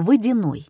Водяной.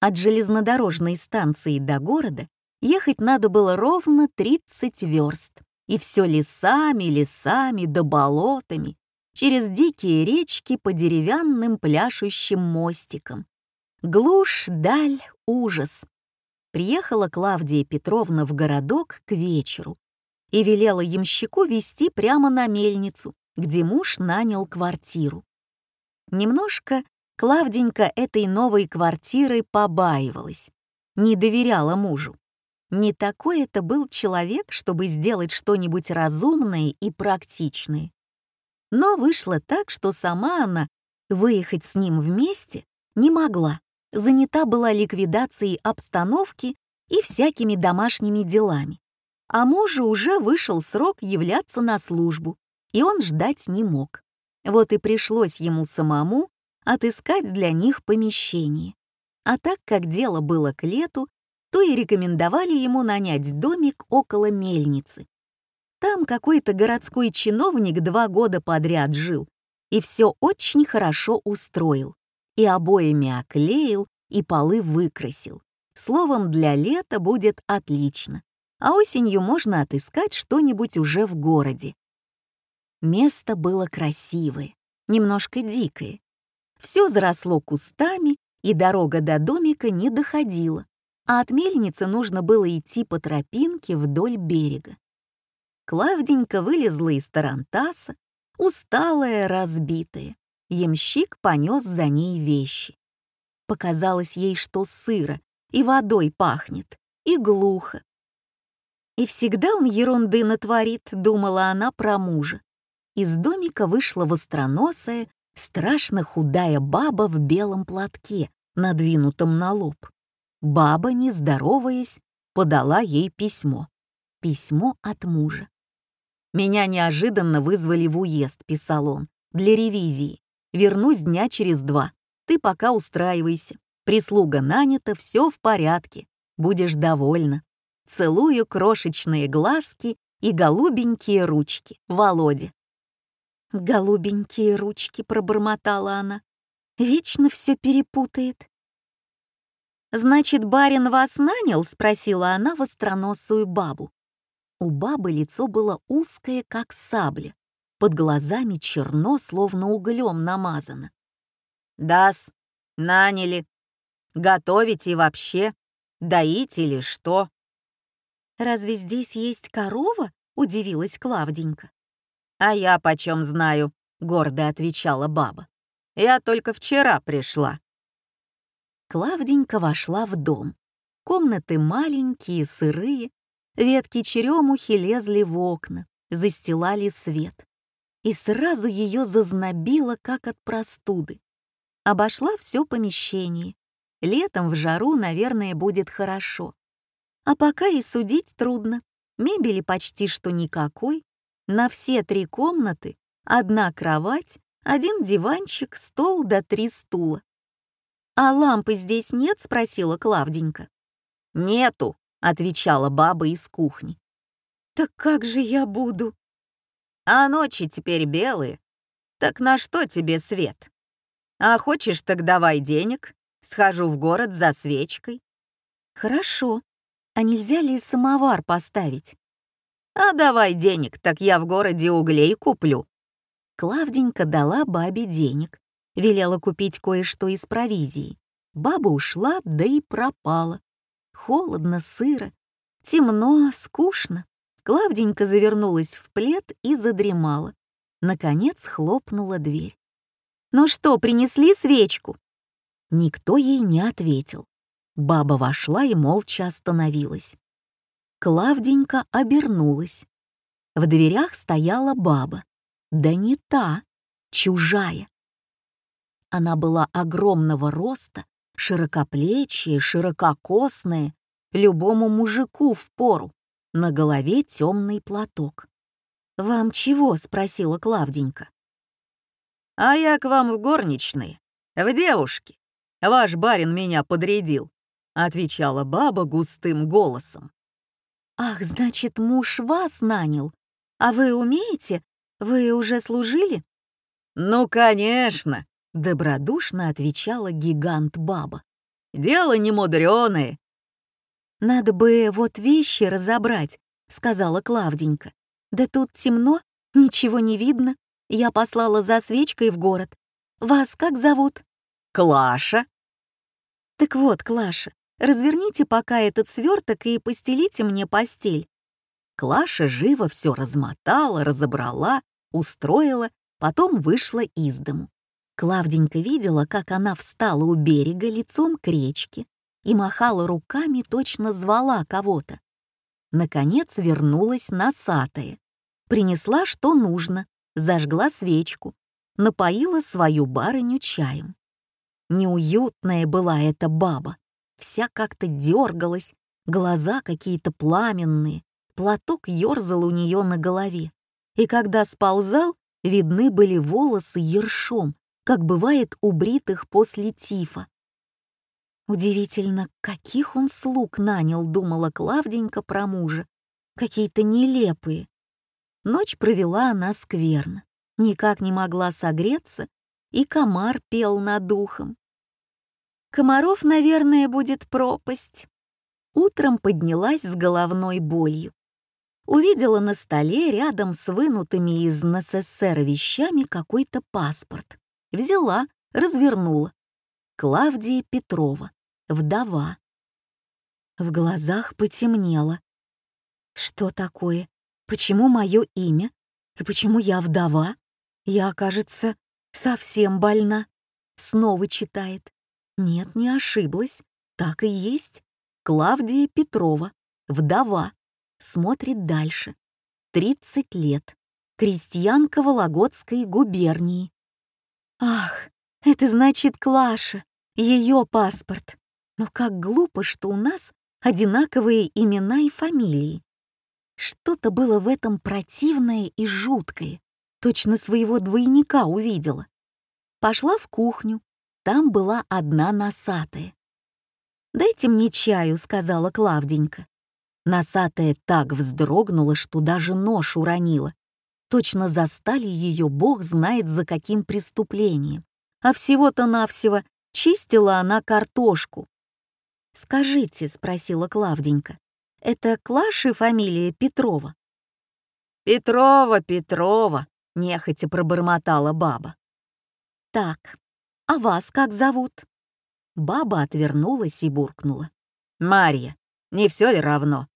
От железнодорожной станции до города ехать надо было ровно 30 верст. И все лесами, лесами да болотами, через дикие речки по деревянным пляшущим мостикам. Глушь, даль, ужас. Приехала Клавдия Петровна в городок к вечеру и велела ямщику везти прямо на мельницу, где муж нанял квартиру. Немножко Клавденька этой новой квартиры побаивалась, не доверяла мужу. Не такой это был человек, чтобы сделать что-нибудь разумное и практичное. Но вышло так, что сама она выехать с ним вместе не могла, занята была ликвидацией обстановки и всякими домашними делами. А мужу уже вышел срок являться на службу, и он ждать не мог. Вот и пришлось ему самому отыскать для них помещение. А так как дело было к лету, то и рекомендовали ему нанять домик около мельницы. Там какой-то городской чиновник два года подряд жил и все очень хорошо устроил, и обоями оклеил, и полы выкрасил. Словом, для лета будет отлично, а осенью можно отыскать что-нибудь уже в городе. Место было красивое, немножко дикое. Все заросло кустами, и дорога до домика не доходила, а от мельницы нужно было идти по тропинке вдоль берега. Клавденька вылезла из тарантаса, усталая, разбитая. Ямщик понес за ней вещи. Показалось ей, что сыро, и водой пахнет, и глухо. И всегда он ерунды натворит, думала она про мужа. Из домика вышла востроносая, страшно худая баба в белом платке, надвинутом на лоб. Баба, не здороваясь, подала ей письмо. Письмо от мужа. «Меня неожиданно вызвали в уезд», — писал он, — «для ревизии. Вернусь дня через два. Ты пока устраивайся. Прислуга нанята, все в порядке. Будешь довольна. Целую крошечные глазки и голубенькие ручки. Володя». «Голубенькие ручки», — пробормотала она. «Вечно все перепутает». «Значит, барин вас нанял?» — спросила она востроносую бабу. У бабы лицо было узкое, как сабля, под глазами черно, словно углем намазано. «Да-с, наняли. Готовите вообще? Доить или что?» «Разве здесь есть корова?» — удивилась Клавденька. «А я почем знаю?» — гордо отвечала баба. «Я только вчера пришла». Клавденька вошла в дом. Комнаты маленькие, сырые, ветки черемухи лезли в окна, застилали свет. И сразу ее зазнобило, как от простуды. Обошла все помещение. Летом в жару, наверное, будет хорошо. А пока и судить трудно. Мебели почти что никакой. На все три комнаты одна кровать, один диванчик, стол да три стула. «А лампы здесь нет?» — спросила Клавденька. «Нету», — отвечала баба из кухни. «Так как же я буду?» «А ночи теперь белые. Так на что тебе свет? А хочешь, так давай денег, схожу в город за свечкой». «Хорошо. А нельзя ли самовар поставить?» «А давай денег, так я в городе углей куплю». Клавденька дала бабе денег велела купить кое-что из провизии. Баба ушла, да и пропала. Холодно, сыро, темно, скучно. Клавденька завернулась в плед и задремала. Наконец хлопнула дверь. «Ну что, принесли свечку?» Никто ей не ответил. Баба вошла и молча остановилась. Клавденька обернулась. В дверях стояла баба. Да не та, чужая. Она была огромного роста, широкоплечья, ширококосная, любому мужику в пору. На голове темный платок. «Вам чего?» — спросила Клавденька. «А я к вам в горничные, в девушке. Ваш барин меня подрядил», — отвечала баба густым голосом. «Ах, значит, муж вас нанял. А вы умеете? Вы уже служили?» «Ну, конечно. — добродушно отвечала гигант-баба. «Дело не мудреное». «Надо бы вот вещи разобрать», — сказала Клавденька. «Да тут темно, ничего не видно. Я послала за свечкой в город. Вас как зовут?» «Клаша». «Так вот, Клаша, разверните пока этот сверток и постелите мне постель». Клаша живо все размотала, разобрала, устроила, потом вышла из дому. Клавденька видела, как она встала у берега лицом к речке и махала руками, точно звала кого-то. Наконец вернулась носатая. Принесла, что нужно, зажгла свечку, напоила свою барыню чаем. Неуютная была эта баба, вся как-то дергалась, глаза какие-то пламенные, платок ерзал у нее на голове. И когда сползал, видны были волосы ершом, как бывает у бритых после тифа. Удивительно, каких он слуг нанял, думала Клавденька про мужа. Какие-то нелепые. Ночь провела она скверно, никак не могла согреться, и комар пел над духом. Комаров, наверное, будет пропасть. Утром поднялась с головной болью. Увидела на столе рядом с вынутыми из НССР вещами какой-то паспорт. Взяла, развернула. Клавдия Петрова, вдова. В глазах потемнело. Что такое? Почему мое имя? И почему я вдова? Я, кажется, совсем больна. Снова читает. Нет, не ошиблась. Так и есть. Клавдия Петрова, вдова. Смотрит дальше. 30 лет. Крестьянка Вологодской губернии. Ах, это значит Клаша, ее паспорт. Но как глупо, что у нас одинаковые имена и фамилии. Что-то было в этом противное и жуткое. Точно своего двойника увидела. Пошла в кухню. Там была одна носатая. «Дайте мне чаю», — сказала Клавденька. Носатая так вздрогнула, что даже нож уронила. Точно застали ее бог знает за каким преступлением. А всего-то навсего чистила она картошку. «Скажите», — спросила Клавденька, — «это Клаши фамилия Петрова?» «Петрова, Петрова», — нехотя пробормотала баба. «Так, а вас как зовут?» Баба отвернулась и буркнула. «Марья, не все ли равно?»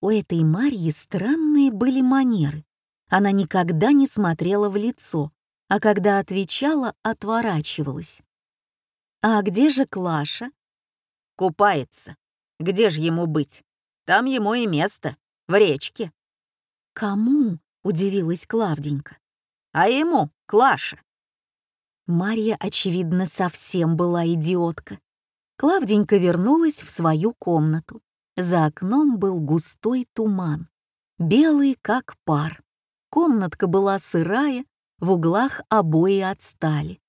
У этой Марьи странные были манеры. Она никогда не смотрела в лицо, а когда отвечала, отворачивалась. «А где же Клаша?» «Купается. Где же ему быть? Там ему и место, в речке». «Кому?» — удивилась Клавденька. «А ему, Клаша». Марья, очевидно, совсем была идиотка. Клавденька вернулась в свою комнату. За окном был густой туман, белый как пар. Комнатка была сырая, в углах обои отстали.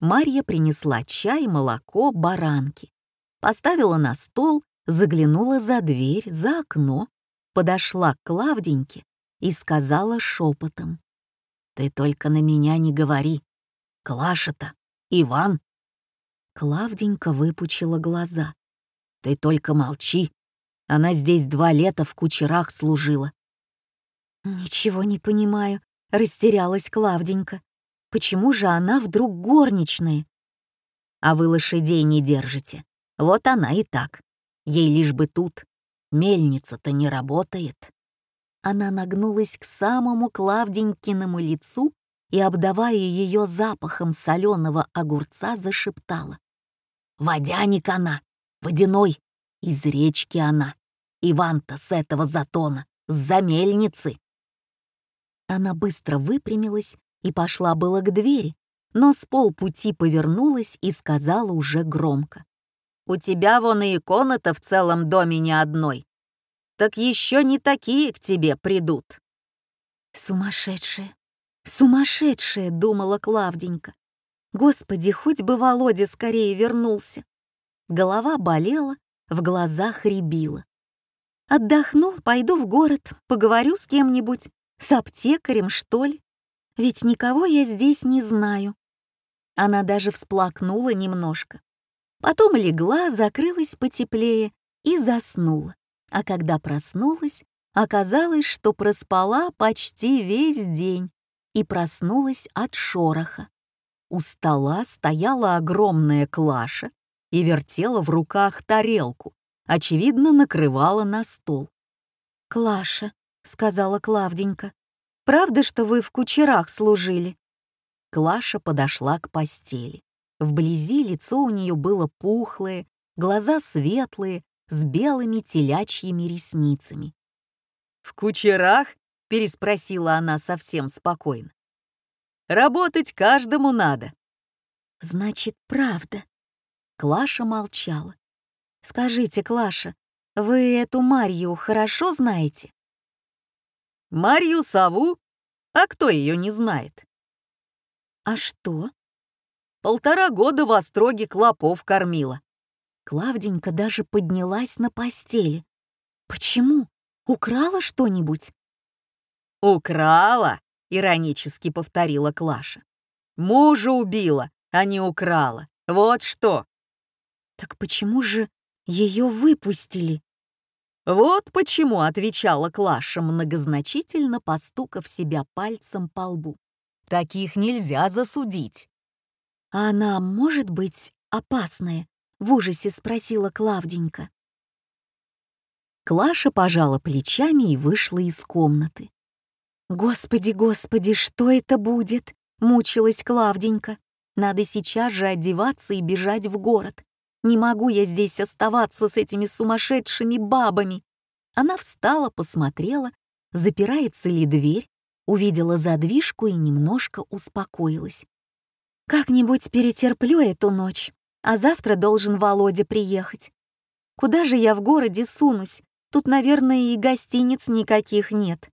Марья принесла чай, молоко, баранки. Поставила на стол, заглянула за дверь, за окно, подошла к Клавденьке и сказала шепотом. «Ты только на меня не говори. Клаша-то, Иван». Клавденька выпучила глаза. «Ты только молчи. Она здесь два лета в кучерах служила. «Ничего не понимаю», — растерялась Клавденька. «Почему же она вдруг горничная?» «А вы лошадей не держите. Вот она и так. Ей лишь бы тут. Мельница-то не работает». Она нагнулась к самому Клавденькиному лицу и, обдавая ее запахом соленого огурца, зашептала. «Водяник она, водяной, из речки она. Иван-то с этого затона, с-за мельницы». Она быстро выпрямилась и пошла было к двери, но с полпути повернулась и сказала уже громко. «У тебя вон и иконы-то в целом доме не одной. Так еще не такие к тебе придут». «Сумасшедшая, сумасшедшая!» — думала Клавденька. «Господи, хоть бы Володя скорее вернулся!» Голова болела, в глазах рябила. «Отдохну, пойду в город, поговорю с кем-нибудь, с аптекарем, что ли? Ведь никого я здесь не знаю. Она даже всплакнула немножко. Потом легла, закрылась потеплее и заснула. А когда проснулась, оказалось, что проспала почти весь день и проснулась от шороха. У стола стояла огромная клаша и вертела в руках тарелку, очевидно, накрывала на стол. «Клаша», — сказала Клавденька, — «правда, что вы в кучерах служили?» Клаша подошла к постели. Вблизи лицо у нее было пухлое, глаза светлые, с белыми телячьими ресницами. «В кучерах?» — переспросила она совсем спокойно. «Работать каждому надо». «Значит, правда». Клаша молчала. «Скажите, Клаша, вы эту Марью хорошо знаете?» «Марью Саву? А кто ее не знает?» «А что?» «Полтора года в Остроге клопов кормила». Клавденька даже поднялась на постели. «Почему? Украла что-нибудь?» «Украла?» — иронически повторила Клаша. «Мужа убила, а не украла. Вот что!» «Так почему же ее выпустили?» «Вот почему», — отвечала Клаша, многозначительно постукав себя пальцем по лбу. «Таких нельзя засудить». «А она может быть опасная?» — в ужасе спросила Клавденька. Клаша пожала плечами и вышла из комнаты. «Господи, господи, что это будет?» — мучилась Клавденька. «Надо сейчас же одеваться и бежать в город. Не могу я здесь оставаться с этими сумасшедшими бабами. Она встала, посмотрела, запирается ли дверь, увидела задвижку и немножко успокоилась. Как-нибудь перетерплю эту ночь, а завтра должен Володя приехать. Куда же я в городе сунусь? Тут, наверное, и гостиниц никаких нет.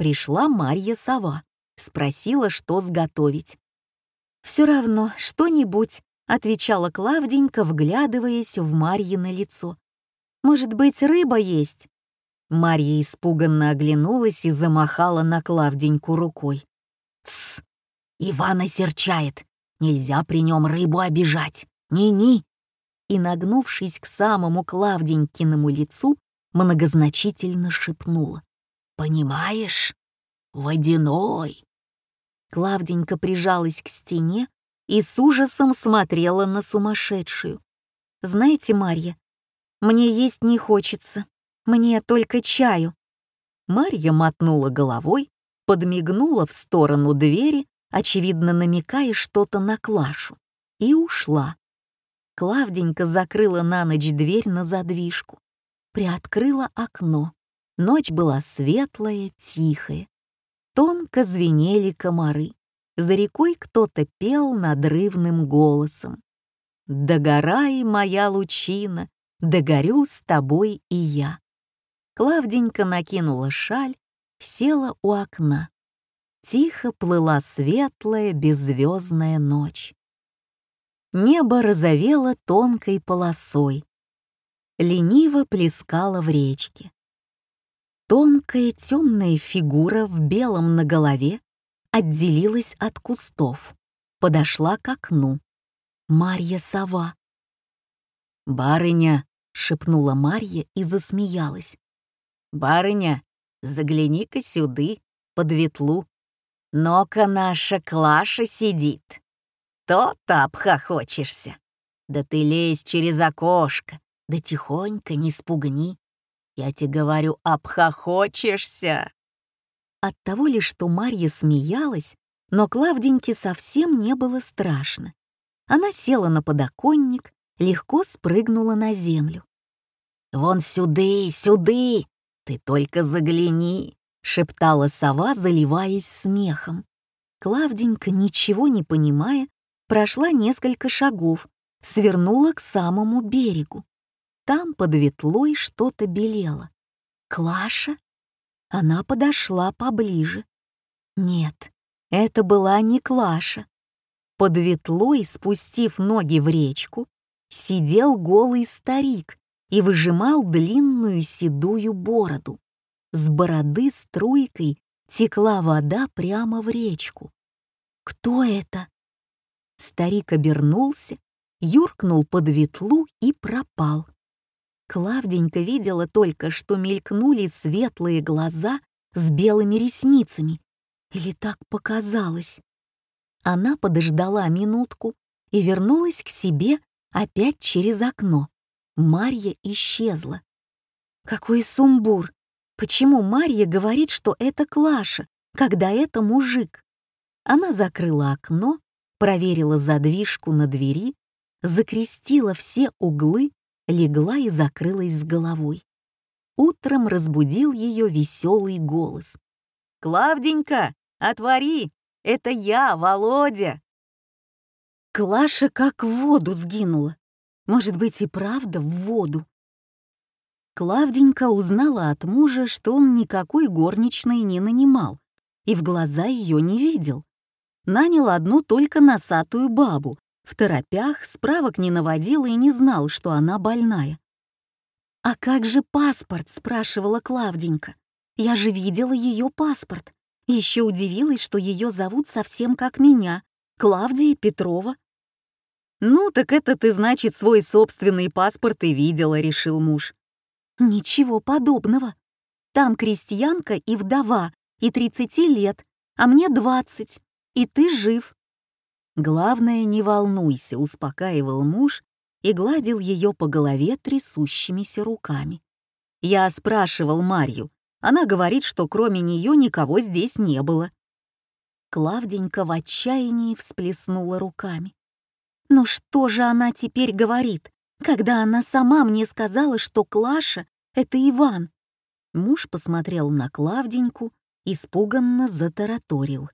Пришла Марья Сова, спросила, что сготовить. Все равно, что-нибудь, отвечала Клавденька, вглядываясь в Марьино лицо. «Может быть, рыба есть?» Марья испуганно оглянулась и замахала на Клавденьку рукой. «Тсс! Ивана серчает! Нельзя при нем рыбу обижать! Ни-ни!» И, нагнувшись к самому Клавденькиному лицу, многозначительно шепнула. «Понимаешь? Водяной!» Клавденька прижалась к стене, и с ужасом смотрела на сумасшедшую. «Знаете, Марья, мне есть не хочется, мне только чаю». Марья мотнула головой, подмигнула в сторону двери, очевидно намекая что-то на Клашу, и ушла. Клавденька закрыла на ночь дверь на задвижку, приоткрыла окно. Ночь была светлая, тихая. Тонко звенели комары. За рекой кто-то пел надрывным голосом. «Догорай, моя лучина, догорю с тобой и я». Клавденька накинула шаль, села у окна. Тихо плыла светлая беззвездная ночь. Небо розовело тонкой полосой. Лениво плескало в речке. Тонкая темная фигура в белом на голове отделилась от кустов, подошла к окну. Марья сова. «Барыня!» — шепнула Марья и засмеялась. «Барыня, загляни-ка сюды, под ветлу. Но-ка наша Клаша сидит. То-то обхохочешься. Да ты лезь через окошко, да тихонько не спугни. Я тебе говорю, обхохочешься. От того ли, что Марья смеялась, но Клавденьке совсем не было страшно. Она села на подоконник, легко спрыгнула на землю. «Вон сюды, сюды! Ты только загляни!» — шептала сова, заливаясь смехом. Клавденька, ничего не понимая, прошла несколько шагов, свернула к самому берегу. Там под ветлой что-то белело. Клаша? Она подошла поближе. Нет, это была не Клаша. Под ветлой, спустив ноги в речку, сидел голый старик и выжимал длинную седую бороду. С бороды струйкой текла вода прямо в речку. Кто это? Старик обернулся, юркнул под ветлу и пропал. Клавденька видела только, что мелькнули светлые глаза с белыми ресницами. Или так показалось? Она подождала минутку и вернулась к себе опять через окно. Марья исчезла. Какой сумбур! Почему Марья говорит, что это Клаша, когда это мужик? Она закрыла окно, проверила задвижку на двери, закрестила все углы, легла и закрылась с головой. Утром разбудил ее веселый голос. «Клавденька, отвори! Это я, Володя!» Клаша как в воду сгинула. Может быть, и правда в воду. Клавденька узнала от мужа, что он никакой горничной не нанимал и в глаза ее не видел. Нанял одну только носатую бабу, в торопях справок не наводил и не знал, что она больная. «А как же паспорт?» — спрашивала Клавденька. «Я же видела ее паспорт. Еще удивилась, что ее зовут совсем как меня, Клавдия Петрова». «Ну, так это ты, значит, свой собственный паспорт и видела», — решил муж. «Ничего подобного. Там крестьянка и вдова, и 30 лет, а мне 20, и ты жив». «Главное, не волнуйся», — успокаивал муж и гладил ее по голове трясущимися руками. Я спрашивал Марью. Она говорит, что кроме нее никого здесь не было. Клавденька в отчаянии всплеснула руками. «Ну что же она теперь говорит, когда она сама мне сказала, что Клаша — это Иван?» Муж посмотрел на Клавденьку, испуганно затараторил.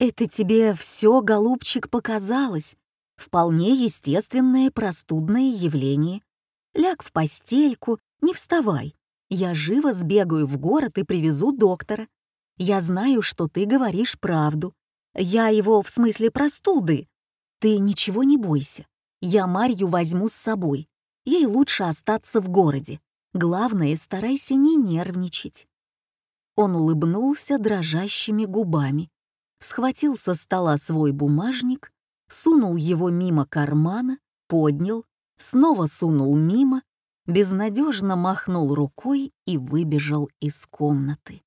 «Это тебе все, голубчик, показалось. Вполне естественное простудное явление. Ляг в постельку, не вставай. Я живо сбегаю в город и привезу доктора. Я знаю, что ты говоришь правду. Я его в смысле простуды. Ты ничего не бойся. Я Марью возьму с собой. Ей лучше остаться в городе. Главное, старайся не нервничать. Он улыбнулся дрожащими губами, схватил со стола свой бумажник сунул его мимо кармана, поднял, снова сунул мимо, безнадежно махнул рукой и выбежал из комнаты.